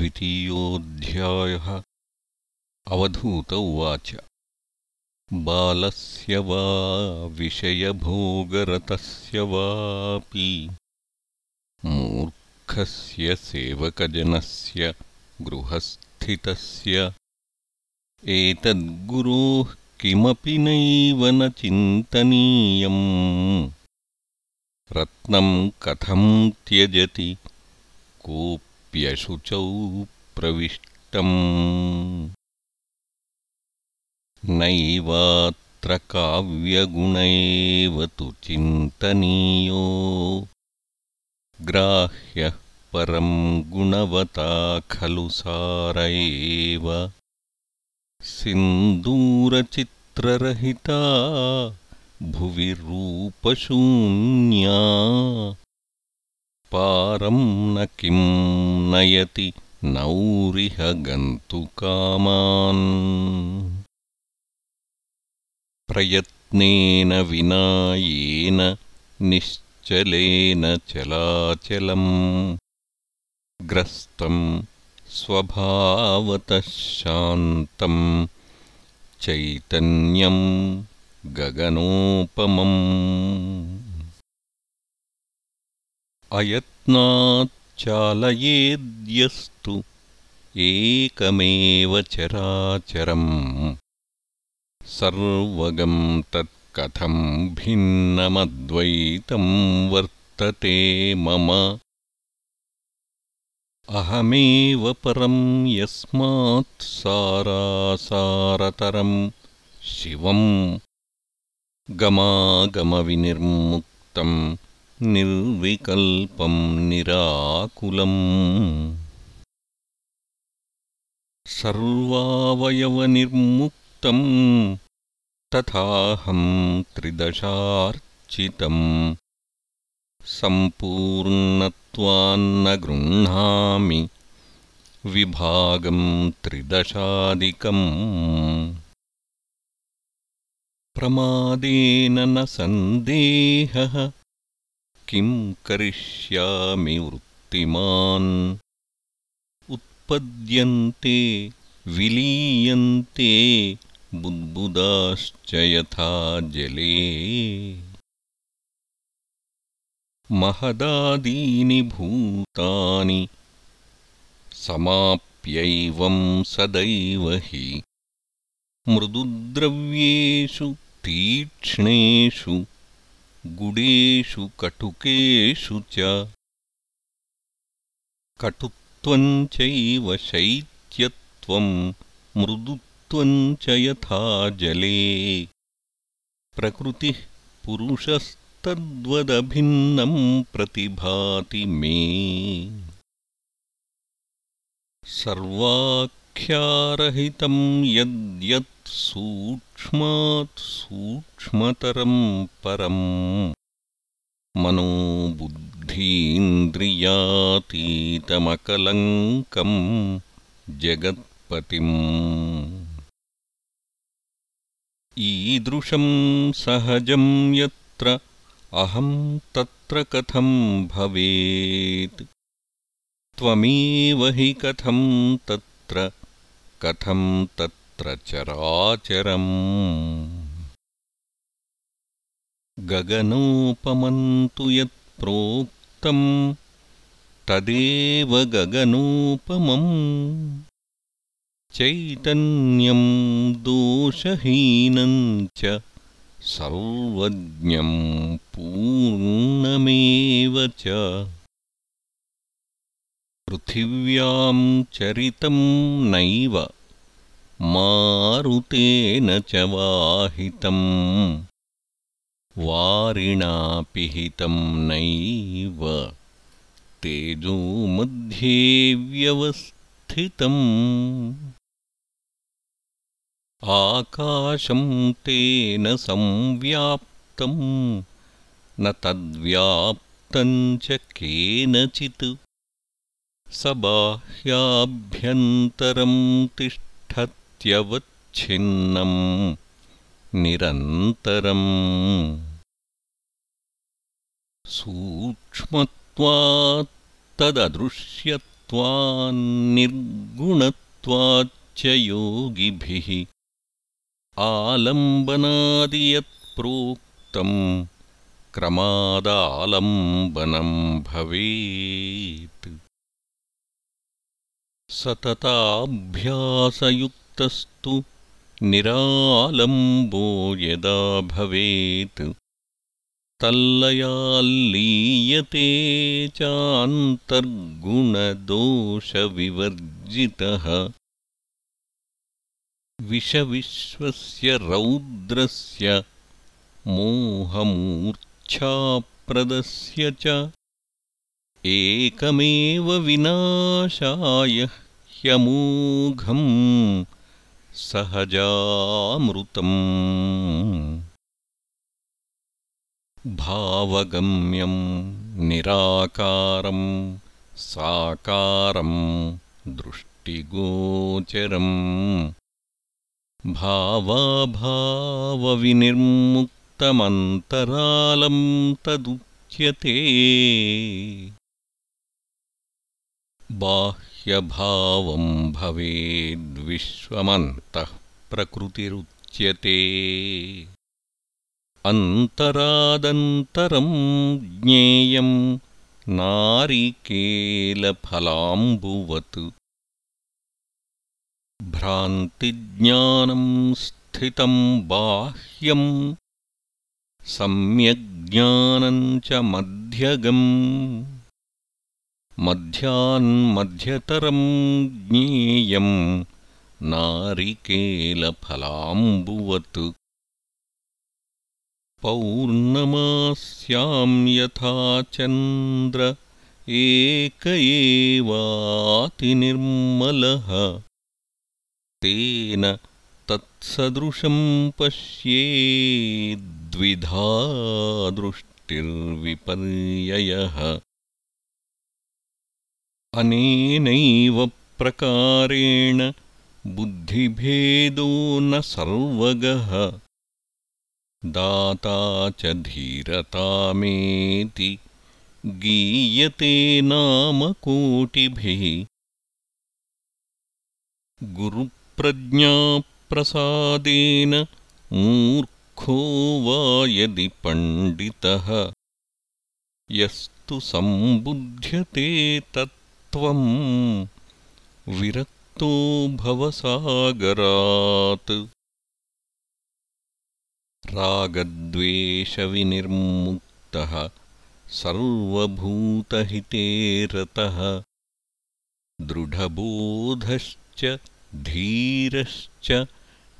द्वितीयोऽध्यायः। अवधूत उवाच। बालस्य वा विषयभोगरतस्य वापि मूर्खस्य सेवकजनस्य गृहस्थितस्य एतद्गुरोः किमपि नैव न चिन्तनीयम्। रत्नम् कथम् त्यजति कोऽप्यशुचौ प्रविष्टम् नैवात्र काव्यगुण एव तु चिन्तनीयो। ग्राह्यः परम् गुणवता खलु सार एव सिन्दूरचित्ररहिता भुवि रूपशून्या पारम् न किम् नयति नौरिह गन्तुकामान्। प्रयत्नेन विना येन निश्चलेन चलाचलम्। ग्रस्तम् स्वभावतः शान्तम् चैतन्यम् गगनोपमम् अयत्नाच्चालयेद्यस्तु एकमेव चराचरम् सर्वगम् तत्कथम् भिन्नमद्वैतम् वर्तते मम। अहमेव परम् यस्मात् सारासारतरम् शिवम्। गमागमविनिर्मुक्तम् निर्विकल्पम् निराकुलम्। सर्वावयवनिर्मुक्तम् तथाहम् त्रिदशार्चितम्। सम्पूर्णत्वान्न गृह्णामि विभागम् त्रिदशादिकम्। प्रमादेन न सन्देहः किम् करिष्यामि वृत्तिमान्? उत्पद्यन्ते विलीयन्ते बुद्बुदाश्च यथा जले। महदादीनि भूतानि समाप्यैवम् सदैव हि। मृदुद्रव्येषु तीक्ष्णेषु गुडेषु कटुकेषु च कटुत्वम् चैव शैत्यत्वम् मृदुत्वम् च यथा जले। प्रकृतिः पुरुषस्तद्वदभिन्नम् प्रतिभाति मे। सर्वाख्यारहितम् यद्यत् सूक्ष्मात् सूक्ष्मतरम् परम् मनोबुद्धीन्द्रियातीतमकलङ्कम् जगत्पतिम्। ईदृशम् सहजम् यत्र अहम् तत्र कथम् भवेत्। त्वमेव हि कथम् तत्र कथम् चराचरम् गगनोपमन्तु यत्प्रोक्तम् तदेव गगनोपमम्। चैतन्यम् च सर्वज्ञम् पूर्णमेव च। पृथिव्याम् चरितम् नैव मारुतेन च वाहितम्। वारिणा पिहितम् नैव। तेजो मध्ये व्यवस्थितम् आकाशम् तेन संव्याप्तम्। न तद्व्याप्तम् च केनचित्। स बाह्याभ्यन्तरम् तिष्ठत्यवच्छिन्नम् निरन्तरम् सूक्ष्मत्वात्तददृश्यत्वम् निर्गुणत्वाच्च योगिभिः आलम्बनादियत्प्रोक्तम् क्रमादालम्बनम् भवेत् सतताभ्यासयुक्तस्तु निरालम्बो यदा भवेत्। तल्लयाल्लीयते चान्तर्गुणदोषविवर्जितः। विषविश्वस्य रौद्रस्य मोहमूर्च्छाप्रदस्य च एकमेव विनाशाय ह्यमोघम् सहजामृतम्। भावगम्यं निराकारं साकारं दृष्टिगोचरम्। भावाभावविनिर्मुक्तमन्तरालं तदुच्यते बाह्यभावं भवेद्विश्वमन्तः प्रकृतिरुच्यते। अन्तरादन्तरं ज्ञेयं नारिकेलफलाम्बुवत्। भ्रान्तिज्ञानं स्थितं बाह्यम् सम्यग्ज्ञानम् च मध्यगम् मध्यान्मध्यतरम् ज्ञेयम् नारिकेलफलाम्बुवत्। पौर्णमास्यां यथा चन्द्र एक एवातिनिर्मलः। तेन तत्सदृशं पश्येद्विधा दृष्टिर्विपर्ययः अनेनैव प्रकारेण बुद्धिभेदो न सर्वगः। दाता च धीरतामेति गीयते नामकोटिभिः गुरु प्रज्ञाप्रसादेन मूर्खो वा यदि पण्डितः। यस्तु सम्बुध्यते तत्त्वम् विरक्तो भवसागरात्। रागद्वेषविनिर्मुक्तः सर्वभूतहिते रतः। दृढबोधश्च धीरश्च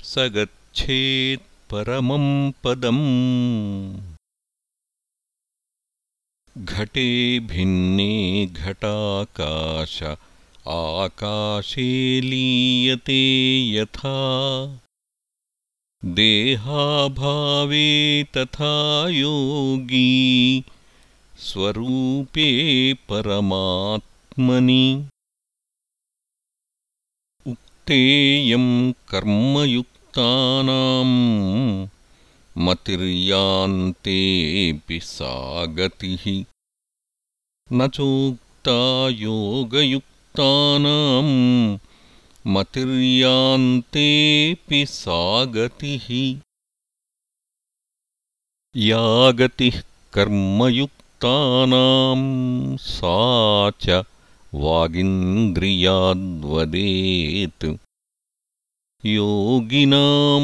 स गच्छेत्परमं पदम् घटे भिन्ने घटाकाश आकाशे लीयते यथा। देहाभावे तथा योगी स्वरूपे परमात्मनि। तेयं कर्मयुक्तानाम् मतिर्यान्तेऽपि सा गतिः न चोक्ता योगयुक्तानाम् मतिर्यान्तेऽपि सा गतिः या गतिः कर्मयुक्तानाम् सा च वागिन्द्रियाद्वदेत्। योगिनां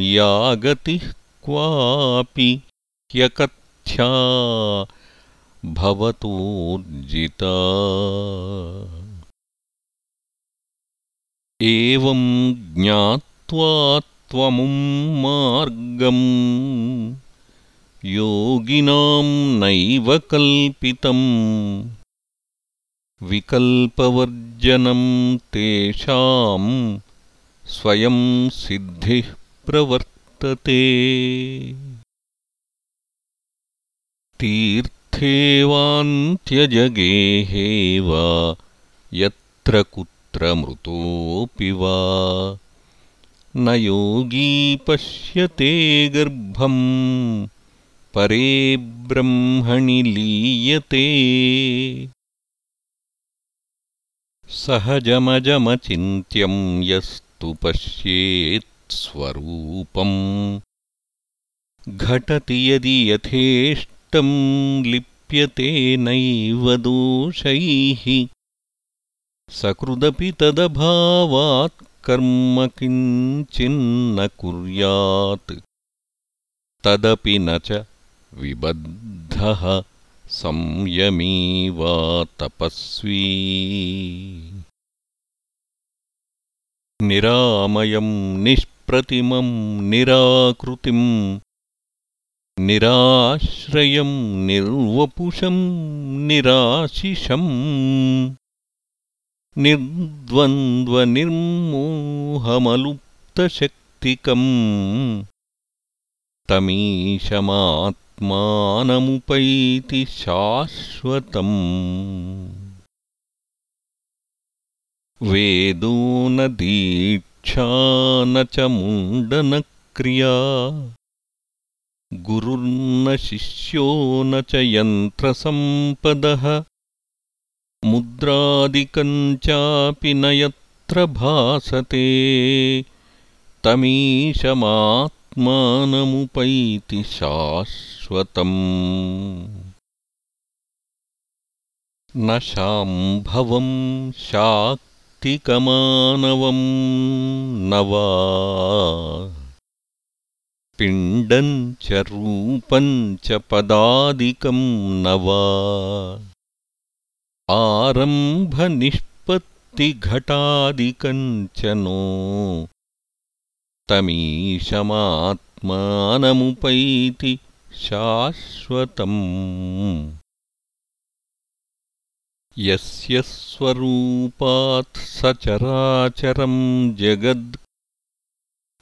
या गतिः क्वापि ह्यकथ्या भवतोर्जिता एवं ज्ञात्वा त्वमुं मार्गम् योगिनां नैव कल्पितम् विकल्पवर्जनं तेषां स्वयं सिद्धिः प्रवर्तते तीर्थेवान्त्यजगेहे वा यत्र कुत्र मृतोऽपि वा। न योगी पश्यते गर्भम् परे ब्रह्मणि लीयते। सहजमजमचिन्त्यं यस्तु पश्येत्स्वरूपम् घटति यदि यथेष्टं लिप्यते नैव दोषैः। सकृदपि तदभावात् कर्म किञ्चिन्न कुर्यात्। तदपि न च विबद्धः संयमी वा तपस्वी निरामयं निष्प्रतिमं निराकृतिम् निराश्रयं निर्वपुषं निराशिषम् निर्द्वन्द्वनिर्मोहमलुप्तशक्तिकम् तमीशमात्मानमुपैति शाश्वतम् वेदो न दीक्षा न च मुण्डनक्रिया गुरुर्न शिष्यो न च यन्त्रसम्पदः मुद्रादिकञ्चापि न यत्र भासते। तमीशमात्मानमुपैति शाश्वतम्। न शाम्भवं शाक्तिकमानवं न वा पिण्डम् च रूपम् च पदादिकम् न वा आरम्भनिष्पत्तिघटादिकम् च नो तमीशमात्मानमुपैति शाश्वतम् यस्य स्वरूपात् सचराचरम् जगद्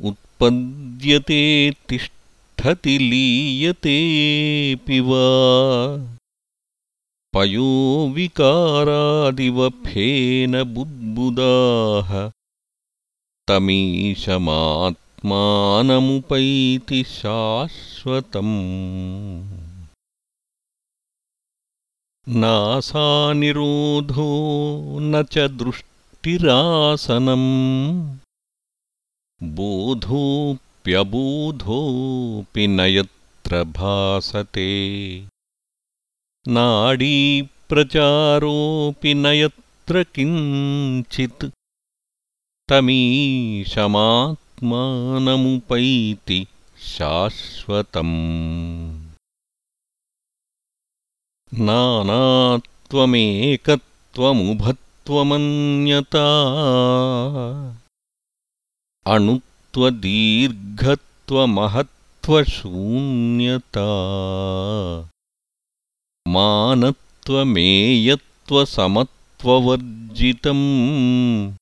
उत्पद्यते तिष्ठति लीयतेऽपि वा। पयोविकारादिवफेन बुद्बुदाः तमीशमात्मानमुपैति शाश्वतम् नासानिरोधो न च दृष्टिरासनम्। बोधोऽप्यबोधोऽपि न यत्र भासते। नाडीप्रचारोऽपि न यत्र किञ्चित्। तमीशमात्मानमुपैति शाश्वतम् नानात्वमेकत्वमुभत्वमन्यता। अणुत्वदीर्घत्वमहत्त्वशून्यता। मानत्वमेयत्वसमत्ववर्जितम्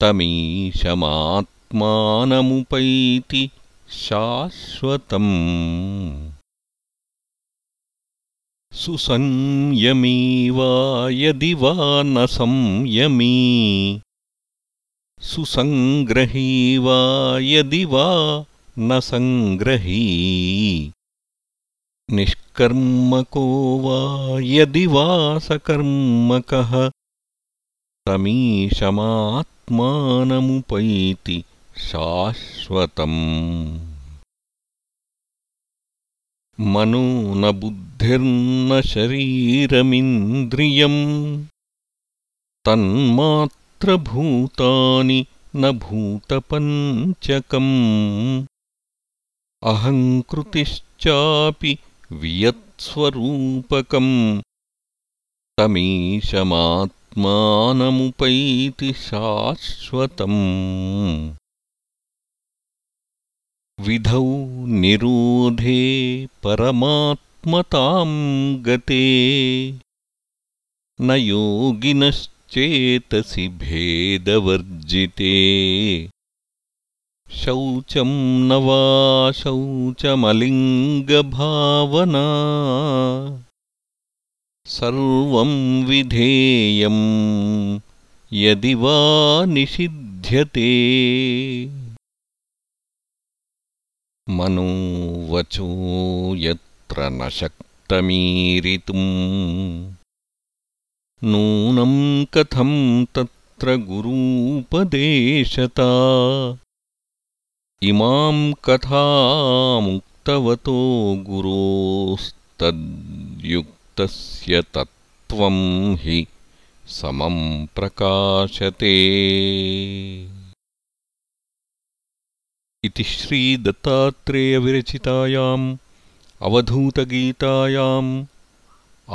तमीशमात्मानमुपैति शाश्वतम् सुसंयमी वा यदि वा न संयमी सुसङ्ग्रही वा यदि वा न सङ्ग्रही निष्कर्मको वा यदि वा सकर्मकः तमीशमात्मानमुपैति शाश्वतम् मनो न बुद्धिर्न शरीरमिन्द्रियम्। तन्मात्रभूतानि न भूतपञ्चकम्। अहङ्कृतिश्चापि वियत्स्वरूपकम्। तमीशमात्मानमुपैति शाश्वतम् विधौ निरोधे परमात्मताम् गते। न योगिनश्चेतसि भेदवर्जिते। शौचं न वा शौचमलिङ्गभावना। सर्वं विधेयम् यदि वा निषिध्यते मनोवचो यत्र न शक्तमीरितुम्। नूनं कथं तत्र गुरूपदेशता। इमां कथामुक्तवतो गुरोस्तद्युक्तस्य तत्त्वं हि समं प्रकाशते इति श्रीदत्तात्रेयविरचितायाम् अवधूतगीतायाम्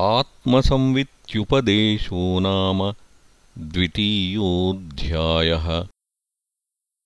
आत्मसंवित्युपदेशो नाम द्वितीयोऽध्यायः